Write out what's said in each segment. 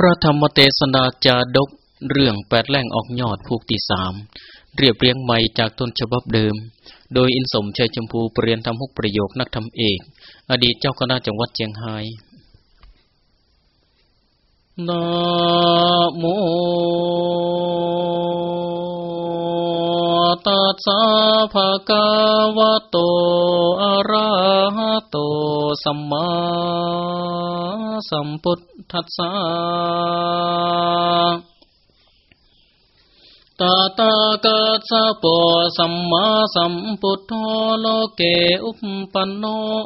พระธรรมเทศนาจาดกเรื่องแปดแหล่งออกยอดภูกที่สามเรียบเรียงใหม่จากต้นฉบับเดิม โดยอินสมชัยชมพูเปลี่ยนทำฮุกประโยคนักธรรมเอก อดีตเจ้าคณะจังหวัดเชียงรายนะโม ตัสสะภะคะวะโตอะระหะโตสัมมาสัมพุทธัสสะตาตากัสสะโปสัมมาสัมพุทโธโลเกอุปปันโน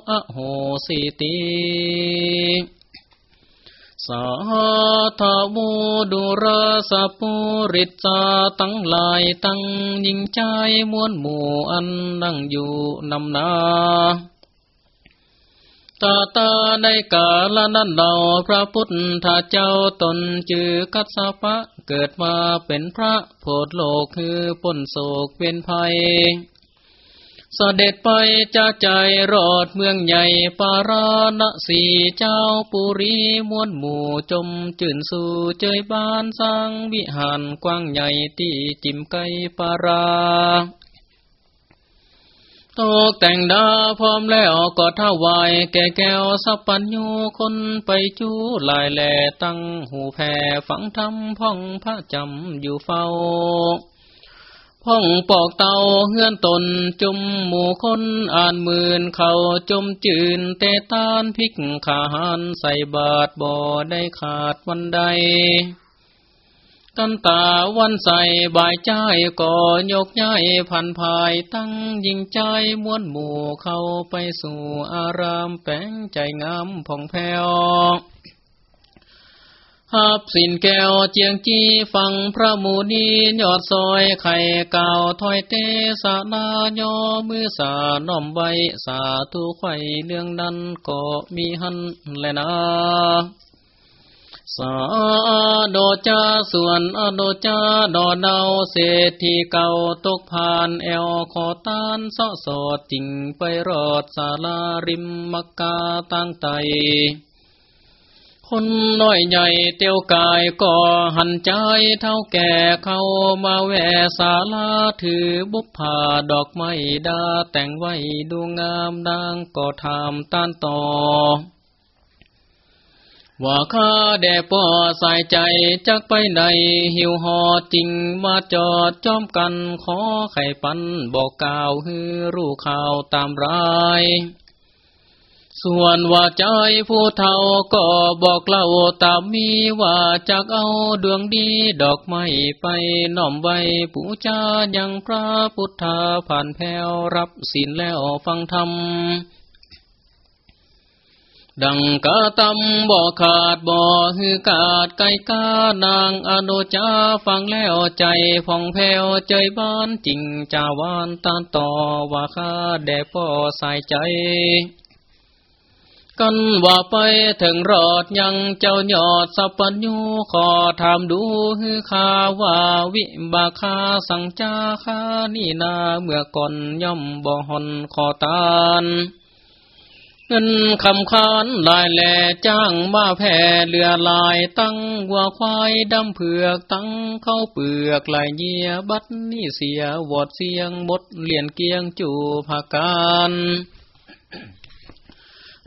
อะโหสิติ สาธาวูดุราสปุริจาตั้งลายตั้งยิงใจมวลหมู่อันนั่งอยู่นำนาตาตาในกาลนั้นเราพระพุทธเจ้าตนจือกัสปะเกิดมาเป็นพระโพธโลกคือพ้นโศกเป็นภัย เสด็จไปจะใจรอดเมืองใหญ่ปาราณสีเจ้าปุรีมวลหมู่จมจื่นสู่เจยบ้านสร้างวิหารกว้างใหญ่ที่จิมไกปาราตกแต่งดาพร้อมแล้วก็ถวายแก่แก้วสัพปัญญูคนไปจูลายแหล่ตั้งหูแผ่ฝังทำพ่องพระจำอยู่เฝ้า พ่องปอกเตาเฮือนตนจุมหมู่คนอ่านหมื่นเขาจมจืนเตตานพิกขาหานใส่บาทบ่อได้ขาดวันใด กันตาวันใส่บายใจก่อยกย้ายพันภายตั้งยิงใจม้วนหมู่เข้าไปสู่อารามแป้งใจงามผ่องแผ้ว หับสินแก้วเจียงจีฟังพระมูนียอดซอยไข่เก่าถอยเตสานายอมือสาน้อมใบสาธุไข่เรื่องนั้นก็มีหันแลยนะสาโดจาส่วนอโดจาดอเดาเศรษฐีเก่าตกผ่านแอวขอตานสะสอดจิงไปรอดสาลาริมมักกาตั้งไต คนน้อยใหญ่เตียวกายก็หันใจเท่าแก่เข้ามาแวสาลาถือบุพผาดอกไม้ดาแต่งไว้ดูงามดังก็ทำต้านต่อว่าข้าแด่ป่อสายใจจักไปไหนหิวหอจริงมาจอดจอมกันขอไข่ปันบอกกล่าวฮือรู้ข่าวตามราย ส่วนว่าใจผู้เฒ่าก็บอกเล่าตามมีว่าจากเอาดวงดีดอกไม้ไปน้อมไว้ผู้จายังพระพุทธาผ่านแผ้วรับศีลแล้วฟังธรรมดังกะตำบ่ขาดบ่ฮือกาดไก่กานางอนุจาฟังแล้วใจผ่องแผ้วใจบ้านจริงจาวานตานต่อว่าข้าแด่พ่อสายใจ กันว่าไปถึงรอดยังเจ้ายอดสัพพัญญูขอถามดูฮือข้าว่าวิบาคาสังจาขานี่นาเมื่อก่อนย่อมบ่หอนขอตานเงินคำคานลายแหล่จ้างมาแผ่เรือลายตั้งวัวควายดำเผือกตั้งเข้าเปลือกลายเยียบัดนี่เสียวอดเสียงบดเหรียญเกียงจูภาการ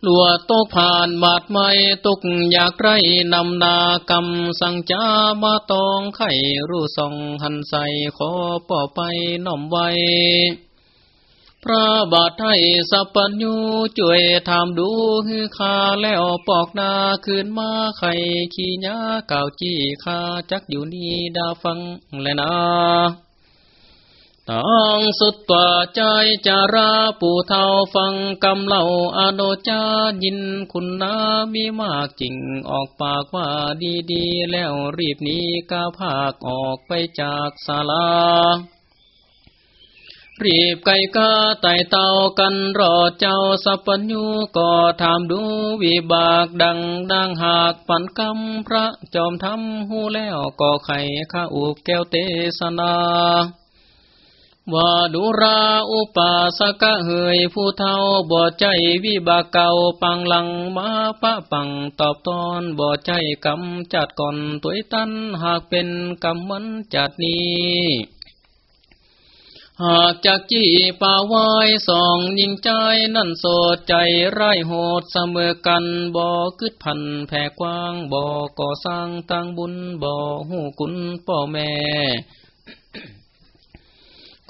ลัวตกผ่านบาดไม่ตกอยากไรนำนากรรมสังจามาตองไข่รู้ส่องหันใสขอป่อไปน้อมไว้ พระบาทให้สัพพัญญูช่วยทำดูฮือคาแล้วปอกนาคืนมาไข่ขี้ยาเก่าจี้คาจักอยู่นี่ดาฟังแลยนะ ตั้งสุดตัวใจจาราปู่เท่าฟังกำเล่าอโนจายินคุณนามีมากจริงออกปากว่าดีๆ แล้วรีบนี้ก้าภาคออกไปจากศาลา รีบไก่กาไต่เต่ากันรอเจ้าสัพพัญญูก็ถามดูวิบากดังดังหากปันกรรมพระจอมทำหูแล้วก็ไข่ข้าอุบแก้วเตสนา ว่าดุราอุปาสกะเหยผู้เท่าบ่ใจวิบากเก่าปังหลังมาปะปังตอบตอนบ่ใจกำจัดก่อนตัวตันหากเป็นกรรมมันจัดนี้หากจากจี้ป่าวายสองยิงใจนั่นโสดใจไร้โหดเสมอกันบ่กึดพันแผ่กว้างบ่ก่อสร้างตั้งบุญบ่หูกุลพ่อแม่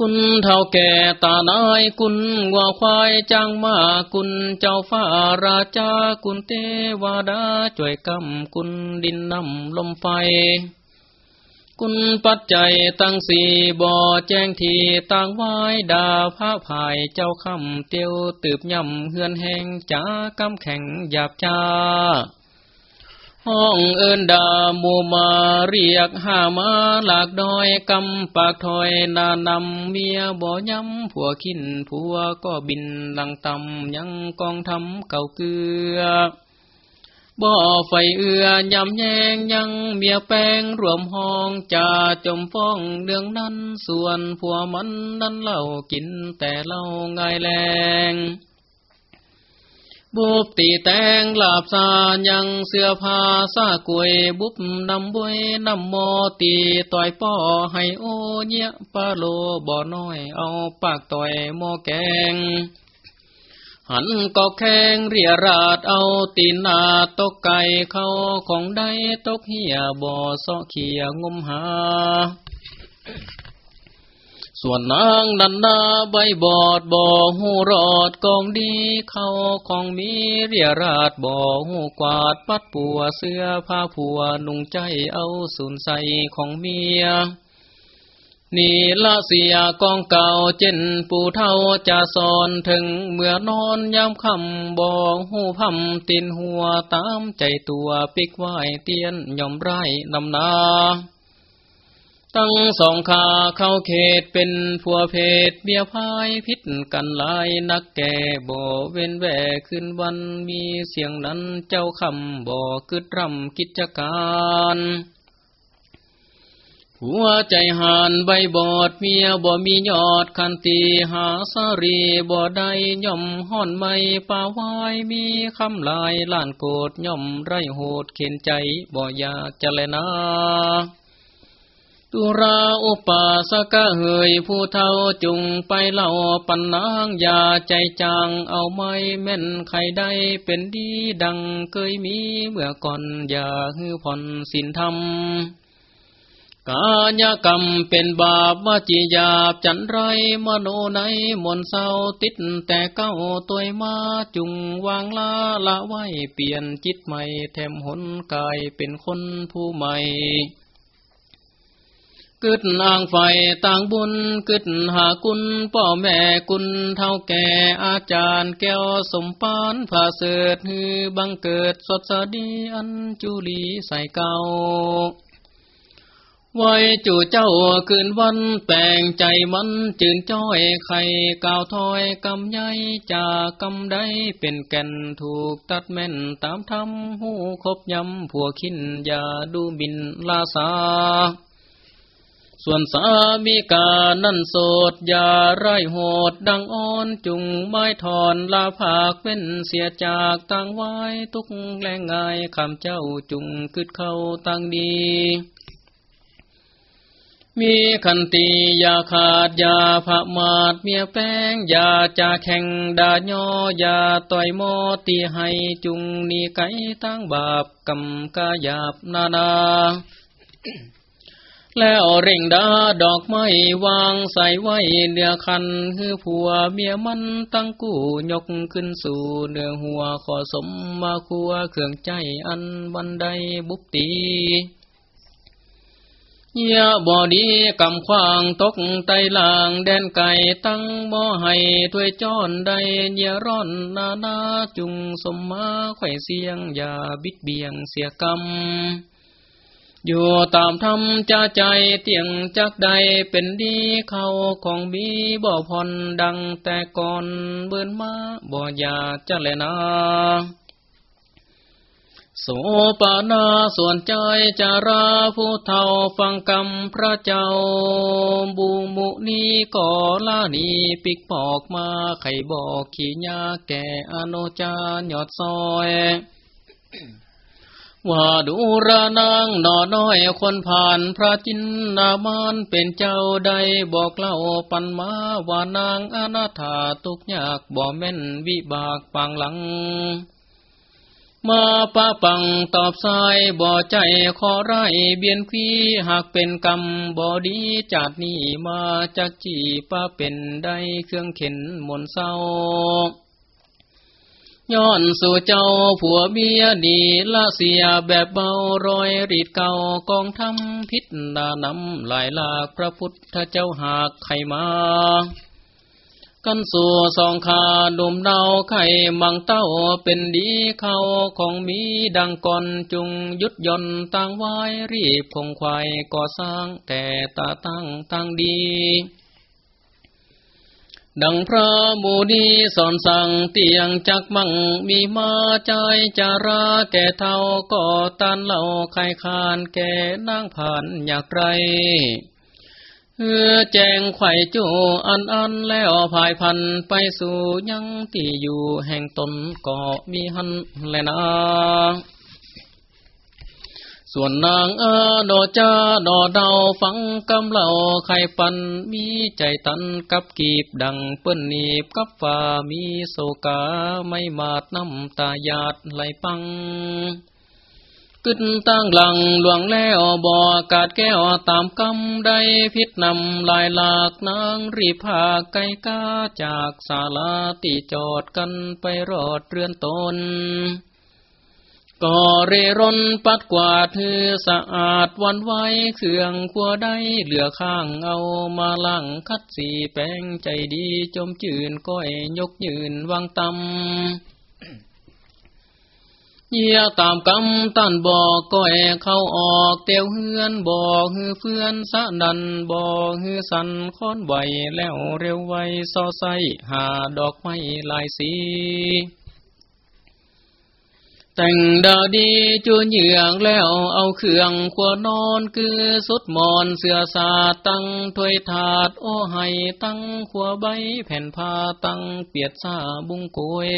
กุณเท่าแก่ตานายกุณวัวควายจางมากุณเจ้าฟ้าราชากุณเทวดาจ่วยกำกุณดินน้ำลมไฟ กุณปัจจัยตั้งสี่บ่อแจ้งทีต่างไว้ดาพระภายเจ้าคำเตียวตืบย่ำเฮือนแหงจ้ากำแข็งหยาบจ้า ห้องเอินดามูมาเรียกหามาหลากดอยกำปากถอยนานำเมียบ่ย้ำผัวขินผัวก็บินหลังตำยังกองทำเก่าเกลือบ่อไฟเอือยำแยงยังเมียแป้งรวมห้องจ่าจมฟ้องเดืองนั้นส่วนผัวมันนั้นเล่ากินแต่เล่าไงแรง บุบตีแตงลาบซายังเสื้อผ้าซากวยบุบนำบวยนำโมตีต่อยป้อให้โอเนียปาโลบ่อน้อยเอาปากต่อยโมแกง หันก็แข้งเรียราดเอาตีนาตกไก่เข้าของได้ตกเหียบ่อซอเขียงมหา ส่วนนางนันนาใบบอดบ่อหูรอดกองดีเข้าของมีเรียราดบ่อหูกวาดปัดปัวเสื้อผ้าผัวนุ่งใจเอาสุนใสของเมียนี่ละเสียกองเก่าเจนปูเท่าจะสอนถึงเมื่อนอนยามคำบ่อหูพัมตินหัวตามใจตัวปิกไหวเตียนยอมไรนำนา ตั้งสองขาเข้าเขตเป็นผัวเพศเบียพายพิษกันลายนักแก่บ่เว้นแวขึ้นวันมีเสียงนั้นเจ้าคำบ่กึดรำกิจการหัวใจหานใบบอดเมียบ่มียอดคันตีหาสารีบ่ได้ย่อมห่อนไม่ป่าวายมีคำลายล้านโกดย่อมไรโหดเข็นใจบ่อยาจะเลนา ตุราอุปาสกะเหยผู้เท่าจุงไปเล่าปันนางยาใจจางเอาไม่แม่นใครได้เป็นดีดังเคยมีเมื่อก่อนอย่าฮือผ่อนสินธรรมกายกรรมเป็นบาปวจิยาบจันไรมโนในมนเศร้าติดแต่เก้าตัวมาจุงวางลาละไว้เปลี่ยนจิตใหม่แถมหนกายเป็นคนผู้ใหม่ กึดนางไฟต่างบุญกึดหากุลพ่อแม่กุลเท่าแก่อาจารย์แก้วสมปานผาเสดฮือบังเกิดสดสดีอันจุลีใส่เก่าไว้จู่เจ้าคืนวันแปลงใจมันจืนจ้อยไข่กาวถอยกำใหญ่จากกำได้เป็นแก่นถูกตัดแม่นตามทำหูคบยำผัวขินอย่าดูบินลาสา ส่วนสามีกานั่นโสดอย่าไร้โหดดังอ่อนจุงไม้ถอนลาภาคเป็นเสียจากตั้งไว้ทุกแรงง่ายคำเจ้าจุงคืดเข้าตั้งดี มีขันตีอย่าขาดอย่าผะมาดเมียแป้งอย่าจะแข่งดาย่ออย่าต่อยมอตีให้จุงนี่ไก่ตั้งบาปกำกาหยาบนานา แล้วเร่งดาดอกไม้วางใส่ไว้เนื้อคันคือผัวเมียมันตั้งกู้ยกขึ้นสู่เนื้อหัวขอสมมาคัวเครื่องใจอันบันไดบุกตีเยาบอดีกำควางตกไตลางแดนไก่ตั้งบ่อให้ถ้วยจ้อนได้เยร้อนนานาจุงสมมาไข่เสียงอย่าบิดเบียงเสียกรรม อยู่ตามธรรมจะใจเตียงจักใดเป็นดีเขาของบีบ่พรดังแต่ก่อนเบิ่นมาบ่อยากจะแลนาโสปนาส่วนใจจาราผู้เท่าฟังกรรมพระเจ้า บูมุนีก่อลานีปิกปอกมาไขบอกขี้ยาแก่อโนจารยอดซอย ว่าดูระนางหนอน้อยคนผ่านพระจินนามานเป็นเจ้าใดบอกเล่าปันมาว่านางอนาถาตุกยากบ่แม่นวิบากปังหลัง มาป้าปังตอบสายบ่ใจขอไรเบียนคีหากเป็นกรรมบ่ดีจัดนี้มาจากจีป้าเป็นได้เครื่องเข็นมนเศร้า ย้อนสู่เจ้าผัวเมียดีละเสียแบบเบารอยรีดเก่ากองทำพิษนานำหลายหลากพระพุทธเจ้าหากไขมา กันสู่สองขาดุมเนาไข่มังเต้าเป็นดีเขาของมีดังก่อนจุงยุดย่อนตั้งไว้รีบคงควายก่อสร้างแต่ตาตั้งตั้งดี ดังพระมูนีสอนสั่งเตียงจักมั่งมีมาใจจาราแก่เท่าก็ตันเหล่าไข่คานแก่นางผ่านอยากไรเออแจงไข่จูอันอันแล้วภายพันไปสู่ยังที่อยู่แห่งตนก็มีหันแลนะ ส่วนนางเอาดอจาดอเดาฟังกำเล่าไข่ปันมีใจตันกับกีบดังเปิ้นนีบกับฝ่ามีโศกาไม่มาดน้ำตาหยาดไหลปังกึนตั้งหลังหลวงแล้วบอกาดแก้วตามกำได้พิษนำลายหลากนางรีพาไกกาจากศาลาตีจอดกันไปรอดเรือนตน ก็เรร่นปัดกวาดถือสะอาดวันไว้เครื่องขัวได้เหลือข้างเอามาลังคัดสีแป้งใจดีจมจืนก้อยยกยืนวางตำเยี่ยตามกำตันบอกก้อยเข้าออกเตียวเฮือนบอกฮือเฟื่อนสะดันบอกฮือสันค้อนไหวแล้วเร็วไวซอไซหาดอกไม้ลายสี แต่งดาดีจูเหยืองแล้วเอาเครื่องขวานอนคือสุดมอนเสือสาตั้งถวยถาดโอให้ตั้งขวใบแผ่นผ้าตั้งเปียดซาบุงกวย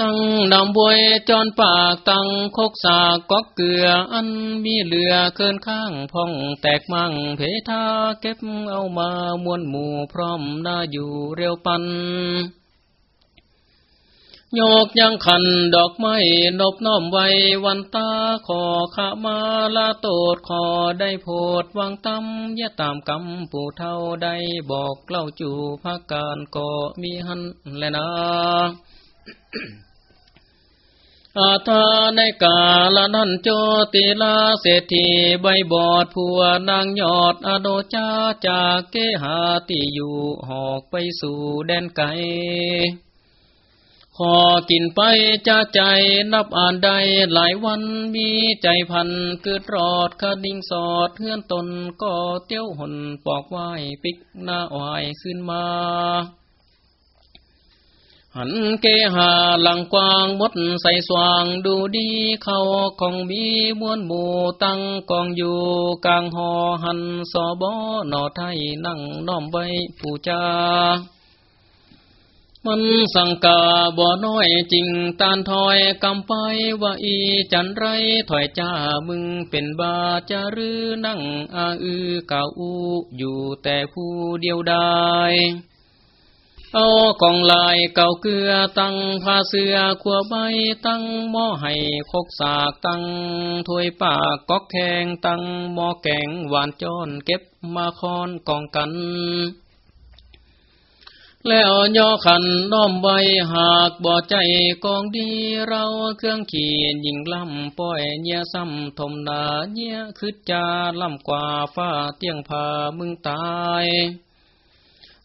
ตั้งดำบวยจอนปากตั้งคกสากก๊อกเกลืออันมีเหลือเคินข้างพองแตกมั่งเพทาเก็บเอามามวนหมู่พร้อมน่าอยู่เร็วปัน โยกยังขันดอกไม้นบน้อมไว้วันตาขอขามาลาโตดขอได้โพดวางตั้มยะตามกำผู้เท่าได้บอกเล่าจูพักการก็มีหันแลนะอาทาในกาลนันโจติลาเศรษฐีใบบอดผัวนางยอดอโดจาจากเกหาติอยู่หอกไปสู่แดนไก ขอกินไปจะใจนับอ่านได้หลายวันมีใจพันเกิดรอดคดิ่งสอดเฮือนตนก็เตี้ยวหนปอกไหวปิกหน้าอ้อยขึ้นมา หันเกหาหลังกวางมดใส่สว่างดูดีเขาของมีมวนหมู่ตั้งกองอยู่กลางหอหันสอบอหนอไทยนั่งน้อมไว้ผู้จา มันสังกาบ่อน้อยจริงตานถอยกำไปว่าอีจันไรถอยจ้ามึงเป็นบาจะรือนั่งอาอือเก่าอูอยู่แต่ผู้เดียวได้เอากองลายเก่าเกลือตั้งผ้าเสือขัวใบตั้งหม้อให้คกสากตั้งถ้วยปากก๊อกแขงตั้งหม้อแกงหวานจอนเก็บมาคอนกองกัน แล้วย่อขันน้อมไว้หากบ่ใจกองดีเราเครื่องขีดยิงลำป้อยเนียซ้ำทมนาเนียคืดจาลำกว่าฟ้าเตียงผามึงตาย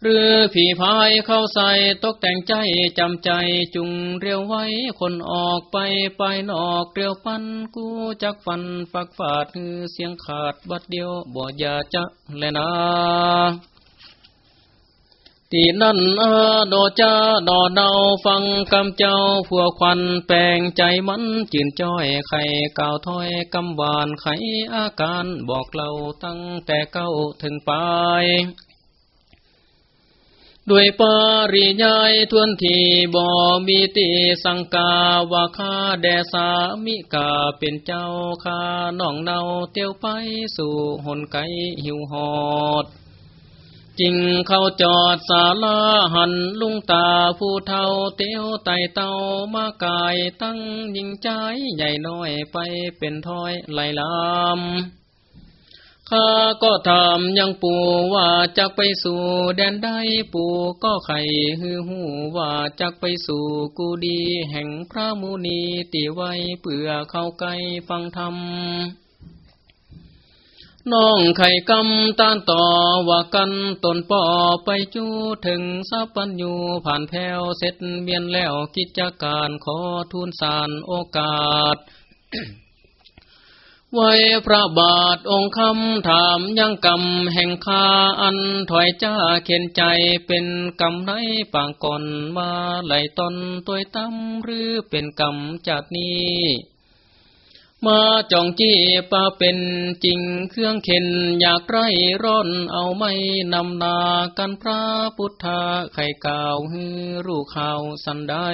หรือผีพายเข้าใส่ตกแต่งใจจำใจจุงเรียวไว้คนออกไปไปนอกเรียวปันกูจักฟันฝักฝาดเสียงขาดบัดเดียวบ่อย่าจะแลนะ ตีนั่นอาโดจ้าดอเดาฟังกำเจ้าผัวควันแปลงใจมันจืนจ้อยไข่ก่าวถ้อยกำหวานไขอาการบอกเราตั้งแต่เก้าถึงปลายด้วยปาริยายทวนทีบ่มีติสังกาวาคาแดสามิกาเป็นเจ้าคาน้องเนาเตียวไปสู่หนไกหิวหอด จริงเขาจอดสาลาหันลุงตาผู้เท่าเตียวไตเต้ามากายตั้งยิงใจใหญ่น้อยไปเป็นถ้อยไหลลำข้าก็ทำยังปู่ว่าจะไปสู่แดนใดปู่ก็ไข่ฮือหูว่าจะไปสู่กูดีแห่งพระมุนีตีไว้เปื่อเข้าไกลฟังธรรม น้องไข่กำต้านต่อว่ากันตนป่อไปจูถึงสัพพัญญูผ่านแผ่วเสร็จเบียนแล้วกิจการขอทุนสารโอกาส ไว้พระบาทองค์คำถามยังกำแห่งคาอันถอยจ้าเข็นใจเป็นกำไรปางก่อนมาไหลตนตัวตั้มหรือเป็นกำจากนี้ มาจองจี้ปาเป็นจริงเครื่องเข็น อยากไรร้อนเอาไม่นำนากันพระพุทธาไข่กาวฮือรู้ข่าวสันได้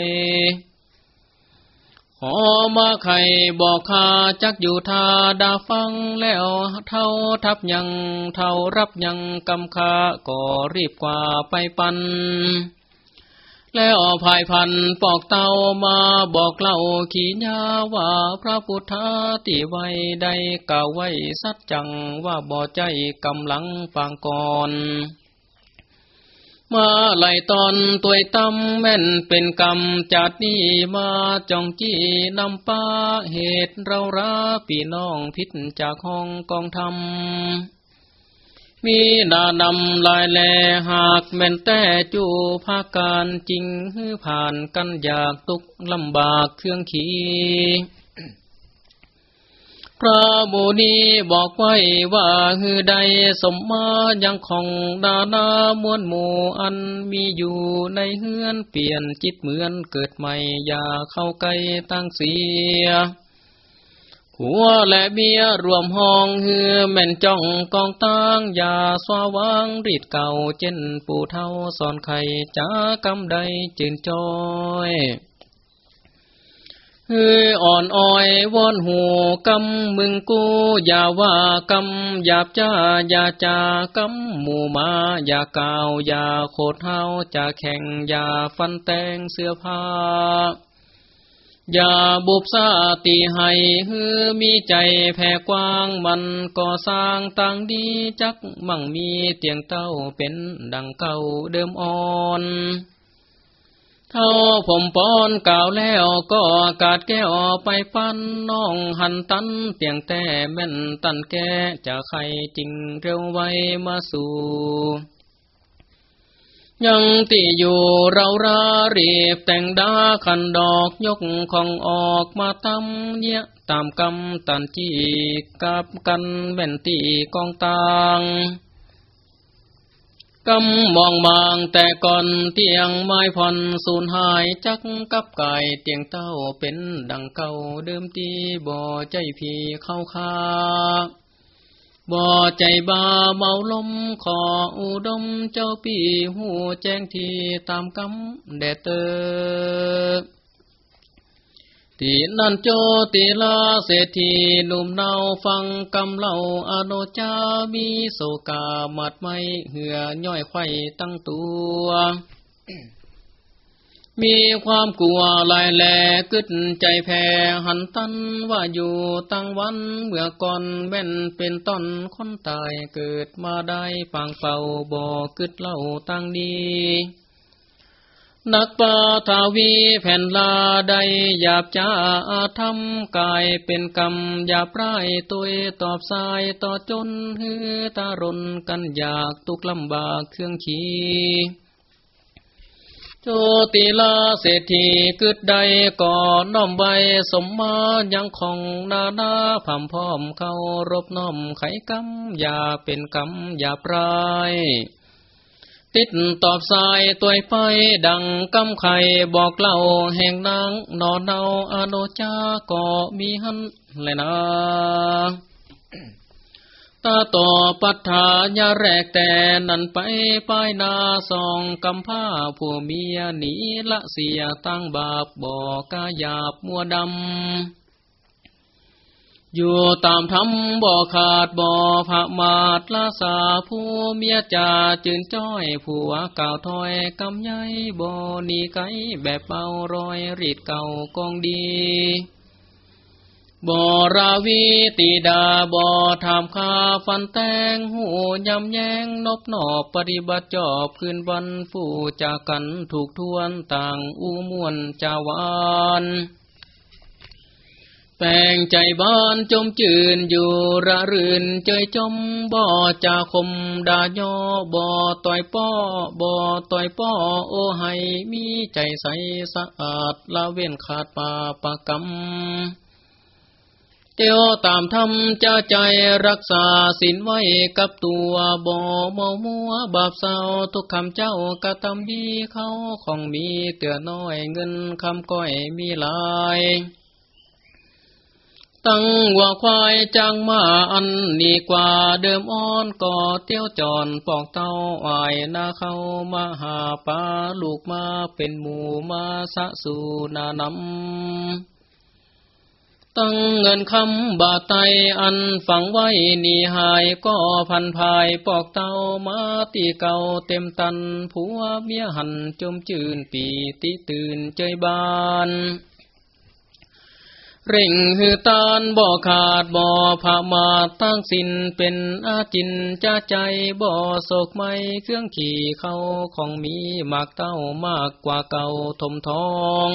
ขอมาไข่บอกข้าจักอยู่ทาดาฟังแล้วเท่าทับยังเท่ารับยังกำคาก็รีบกว่าไปปัน แล้วภายพันปอกเตามาบอกเล่าขีญาว่าพระพุทธติไว้ได้กล่าวไว้สัจจังว่าบ่อใจกำลังปางก่อนมาไหลตอนตัวตั้มแม่นเป็นกรรมจัดนี้มาจองจี้นำป้าเหตุเราราปีน้องพิษจากห้องกองทำมี มีดานำลายแลหากแม่นแต่จูภาการจริงฮือผ่านกันอยากตุกลำบากเครื่องขีพระบูนีบอกไว้ว่าฮือใดสมมายังของดานามวลหมู่อันมีอยู่ในเฮือนเปลี่ยนจิตเหมือนเกิดใหม่อย่าเข้าใกล้ตั้งเสีย หัวและเมียรวมห้องเฮือแม่นจ้องกองตั้งยาสวาวางรีดเก่าเจนปูเท่าสอนไข่จ้ากำใดจืนจอยเฮืออ่อนอ้อยวอนหูกำมึงกูอย่าว่ากำหยาบจ้าอย่าจากำหมู่มาอย่าก่าอย่าโคดเฮาจะแข่งอย่าฟันแตงเสื้อผ้า อย่าบุบซาตีให้ฮือมีใจแผ่กว้างมันก่อสร้างต่างดีจักมั่งมีเตียงเต้าเป็นดังเก่าเดิมอ่อนเท่าผมป้อนกล่าวแล้วก็กาดแก้วไปปั้นน้องหันตันเตียงแต่แม่นตันแก่จะใครจริงเร็วไว้มาสู่ ยังตีอยู่เรารารีบแต่งดาขันดอกยกของออกมาทำเนี่ยตามกำตันจีกับกันแว่นตีกองตางกำมองบางแต่ก่อนเตียงไม้ผ่อนสูญหายจักกับไก่เตียงเต้าเป็นดังเก่าเดิมตีบ่ใจพี่เข้าคา บ่ใจบาเมาลมขออุดมเจ้าปีหูแจ้งทีตามกำแดเตอตีนันโจตีลาเศรษฐีหนุ่มเนาฟังกำเล่าอโนจามีโสกามัดไม่เหือย่อยไข่ตั้งตัว มีความกลัวลายแหลกึดใจแผ่หันตันว่าอยู่ตั้งวันเมื่อก่อนแม่นเป็นต้นคนตายเกิดมาได้ปางเป่าบ่อกึดเล่าตั้งดีนักปาทาวีแผ่นลาใดหยาบจ้าทำกายเป็นกรรมหยาบร้ายตัวตอบสายต่อจนฮือตารนกันอยากตุกลำบากเครื่องขี้ โจติลาเศรษฐีกึดใดก่อน้อมใบสมมายังของนานาผ่ำพร้อมเขารบน้อมไขกำอย่าเป็นกำอย่าปลาย ติดตอบสายตัวไปดังกำไข่บอกเล่าแห่งนางนอนเนาอโนจาก็มีหันเลยนะ ตาต่อปัฏฐานยาแรกแต่นั่นไปป้ายนาสองกำผ้าผู้เมียหนีละเสียตั้งบาปบ่อกาหยาบมัวดำ อยู่ตามธรรมบ่ขาดบ่ผะมาดลาสาผู้เมียจ่าจืนจ้อยผัวเก่าถอยกำไยบ่นีไกแบบเป่ารอยรีดเก่ากองดี บ่ราวีตีดาบ่ถามคาฟันแตงหูยำแยงนบหนอบปฏิบัติจอบคืนวันผู้จากกันถูกทวนต่างอูมวนจาวานแปลงใจบ้านจมจืนอยู่ระรื่นเจยจมบ่อจาคมดาย่อบ่อต่อยป้อบ่อต่อยป้อโอให้มีใจใสสะอาดละเว้นขาดป่าปะกรรม เตียวตามธรรมจะใจรักษาสินไว้กับตัวบ่เมามัวบาปเศร้าทุกคำเจ้ากระทำดีเขาของมีเตือน้อยเงินคำก้อยมีหลายตั้งว่าควายจางมาอันนี่กว่าเดิมอ่อนก่อเตี้ยวจอนปอกเต้าอายนาเข้ามาหาปลาลูกมาเป็นหมูมาสะสูนานำ ตั้งเงินคำบาไตอันฝังไว้นีหายก็พันภายปอกเต้ามาตีเก่าเต็มตันผัวเมียหันจมจืนปีติตื่นใจบานเร่งหือตานบ่อขาดบ่อผามาตั้งสินเป็นอาจินจ้าใจบ่อโศกไม่เครื่องขี่เขาของมีมากเต้ามากกว่าเก่าทมทอง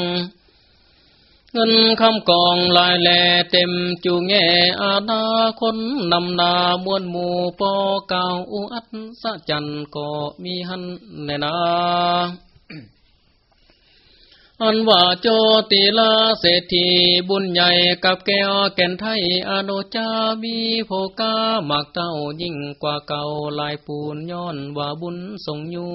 เงินคำกองลายแลเต็มจูแง่อาณาคนนำนามวนหมู่ปอเก่าอุอัศสะจันก็มีหันแน่นาอันว่าโจติลาเศรษฐีบุญใหญ่กับแก้วแก่นไทยอโนจามีโภกาหมากเต้ายิ่งกว่าเก่าลายปูนย้อนว่าบุญทรงอยู่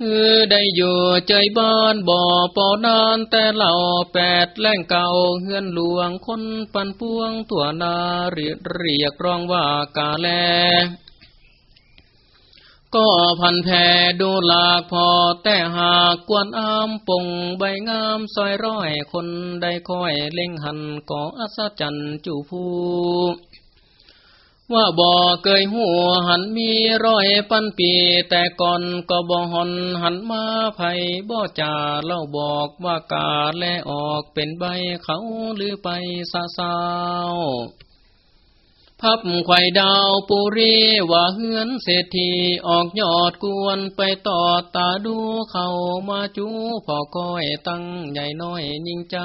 เออได้อยู่ใจบ้านบ่อปอนานแต่เหล่าแปดแหล่งเก่าเฮือนหลวงคนปันพวงตัวนาเรียเรียกร้องว่ากาแล ก็พันแผ่ดูหลากพอแต่หากกวนอามปงใบงามซอยร้อยคนได้คอยเล่งหันก่ออัศจรรย์จูผู้ ว่าบ่อเกยหัวหันมีร้อยปันปี แต่ก่อนก็บ่หอนหันมาไผ่บ่จ่าเล่าบอกว่ากาแลออกเป็นใบเขาหรือไปซาซาวพับไข่ดาวปุรีว่าเฮือนเศรษฐีออกยอดกวนไปต่อตาดูเขามาจูพอก้อยตั้งใหญ่น้อยยิ่งใจ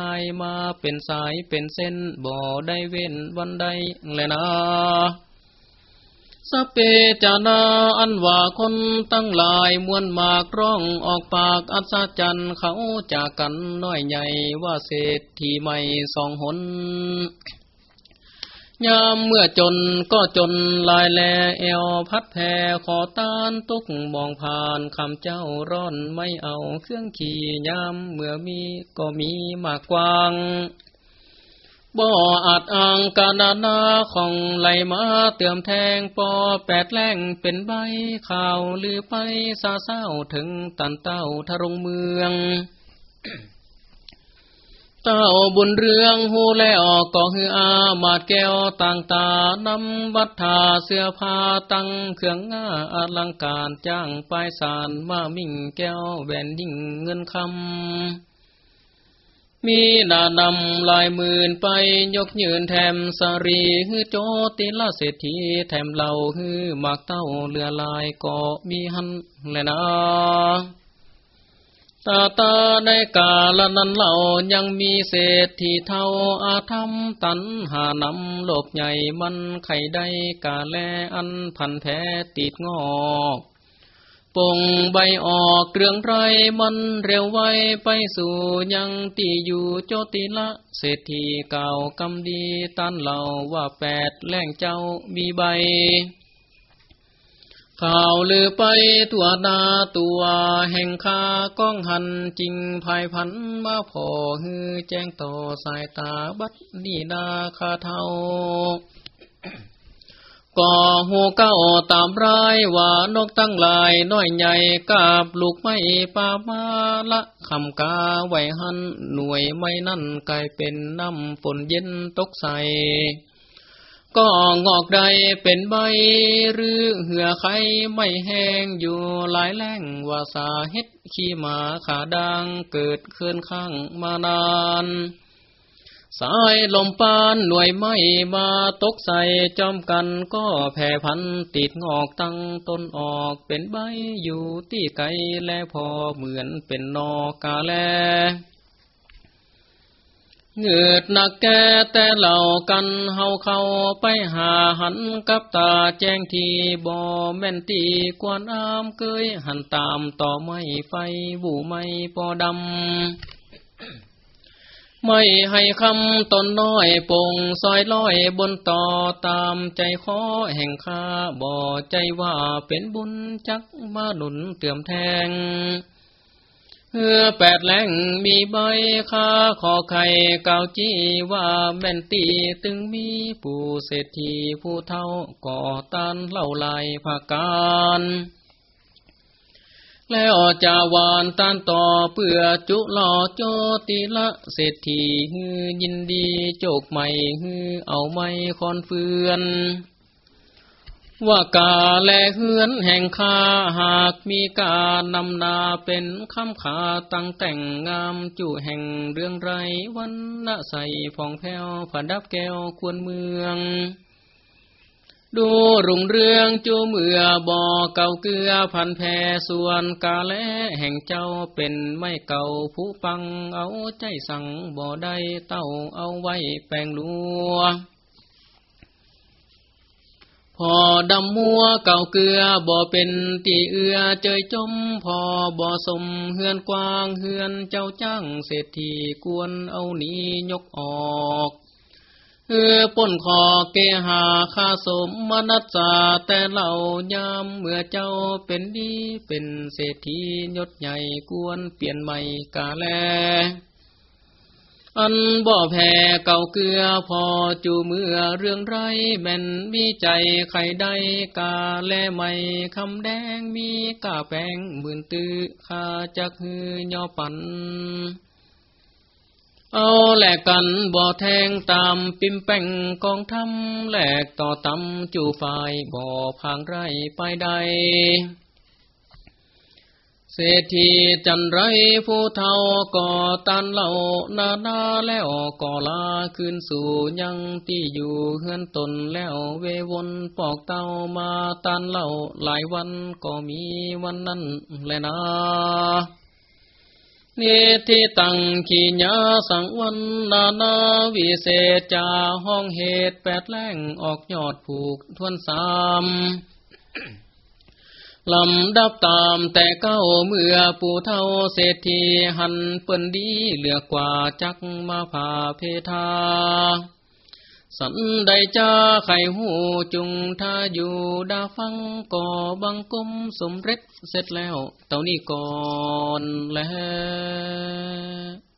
มาเป็นสายเป็นเส้นบ่ได้เว้นวันใดเลยนะ สเปจานาอันว่าคนตั้งหลายมวนมากร้องออกปากอัศจรรย์เขาจากกันน้อยใหญ่ว่าเศรษฐีใหม่สองหน ยามเมื่อจนก็จนลายแลเอวพัดแผ่ขอต้านตุกมองผ่านคำเจ้าร้อนไม่เอาเครื่องขี่ยามเมื่อมีก็มีมากกว้าง บ่ออาจอ่างกานานาของไหลมาเติมแทงปอแปดแรงเป็นใบข่าวลือไปซาเศร้าถึงตันเต้าทะรงเมืองเต้าบุญเรืองหูแลออกก็คืออามาดแก้วต่างตานำวัดทาเสื้อผ้าตั้งเครื่องง่าอลังการจ้างปลายสารมามิ่งแก้วแหวนยิ่งเงินคำ มีดานำลายหมื่นไปยกยืนแถมสรีฮือโจติละเศรษฐีแถมเหล่าฮือมากเต้าเรือลายก็มีหันแลนะตาตาในกาลนั้นเหล่ายังมีเศรษฐีเท่าอาธรรมตันหานำโลกใหญ่มันไข่ได้กาแลอันพันแท้ติดงอก ปงใบออกเกลืองไรมันเร็วไวไปสู่ยังตีอยู่โจติละ เศรษฐีเก่ากำดีตันเล่าว่าแปดแหล่งเจ้ามีใบ ข่าวลือไปตัวนาตัวแห่งคาก้องหันจริงภายพันมาพอฮือแจ้งต่อสายตาบัดนีนาคาเทา ก่อหูเก้าตามรายว่านกตั้งหลายน้อยใหญ่กาบลูกไม่ปามาละคำกาไหวหันหน่วยไม่นั่นกลายเป็นน้ำฝนเย็นตกใสก็งอกใดเป็นใบหรือเหือไข่ไม่แห้งอยู่หลายแรงว่าสาเฮ็ดขี้หมาขาดังเกิดขึ้นข้างมานาน สายลมปานหน่วยไม่มาตกใส่จอมกันก็แผ่พันติดงอกตั้งต้นออกเป็นใบอยู่ที่ไกลและพอเหมือนเป็นนอกาแลเงือดหนักแกแต่เหล่ากันเฮาเข้าไปหาหันกับตาแจ้งทีบ่แม่นตีกวนอามเกยหันตามต่อไม่ไฟบูไม่ปอดำ ไม่ให้คำตนน้อยปงซอยลอยบนต่อตามใจขอแห่งข้าบ่ใจว่าเป็นบุญจักมาหนุนเตื่อมแทงเฮือแปดแหลงมีใบคาขอไข่เกาจี้ว่าแม่นตีตึงมีผู้เศรษฐีผู้เท่าก่อตันเล่าลายภาการ แล้วจะวานตันต่อเปื่อจุหล่อโจติละเศรษฐีฮือยินดีโจกใหม่ฮือเอาไม่คอนเฟือนว่ากาและเฮือนแห่งคาหากมีการนำนาเป็นคำขาตั้งแต่งงามจู่แห่งเรื่องไรวันละใสผ่องแผ้วผดับแก้วควรเมือง ดูรุ่งเรืองจูเมื่อบ่อเก่าเกลือพันแพส่วนกาและแห่งเจ้าเป็นไม่เก่าผู้ฟังเอาใจสั่งบ่อได้เต้าเอาไว้แปลงลัวพอดำมัวเก่าเกลือบ่อเป็นตีเอือเจยจม พอบ่อสมเฮือนกว้างเฮือนเจ้าจ้างเศรษฐีกวนเอานี้ยกออก เออป้นคอเกหาคาสมมนัสจาแต่เหล่ายามเมื่อเจ้าเป็นดีเป็นเศรษฐียศใหญ่กวนเปลี่ยนใหม่กาแล อันบ่อแพ้เก่าเกลือพอจูเมื่อเรื่องไรแม่นมีใจใครได้กาแลไม่คำแดงมีกาแปงหมื่นตื้อข้าจักฮือยอปัน เอาแหลกกันบ่อแทงตามปิมแป้งกองทำแหลกต่อตำจูฝ่ายบ่อพางไรไปใด เศรษฐีจันไรผู้เท่าก่อตันเหล่านานาแล้วก่อลาขึ้นสู่ยังที่อยู่เฮือนตนแล้วเววนปอกเต้ามาตันเหล่าหลายวันก็มีวันนั้นแลยนะ นิทิตังขีญาสังวันนานาวิเศษจาห้องเหตุแปดแหล่งออกยอดผูกทวนสามลำดับตามแต่เก้าเมื่อปู่เท่าเศรษฐีหันเปิ้นดีเหลือกว่าจักมาผ่าเพทา สันใดจ้าไข่หูจุงท่าอยู่ดาฟังก่อบังกมสมเร็จเสร็จแล้ว เต่านี้ก่อนแล้ว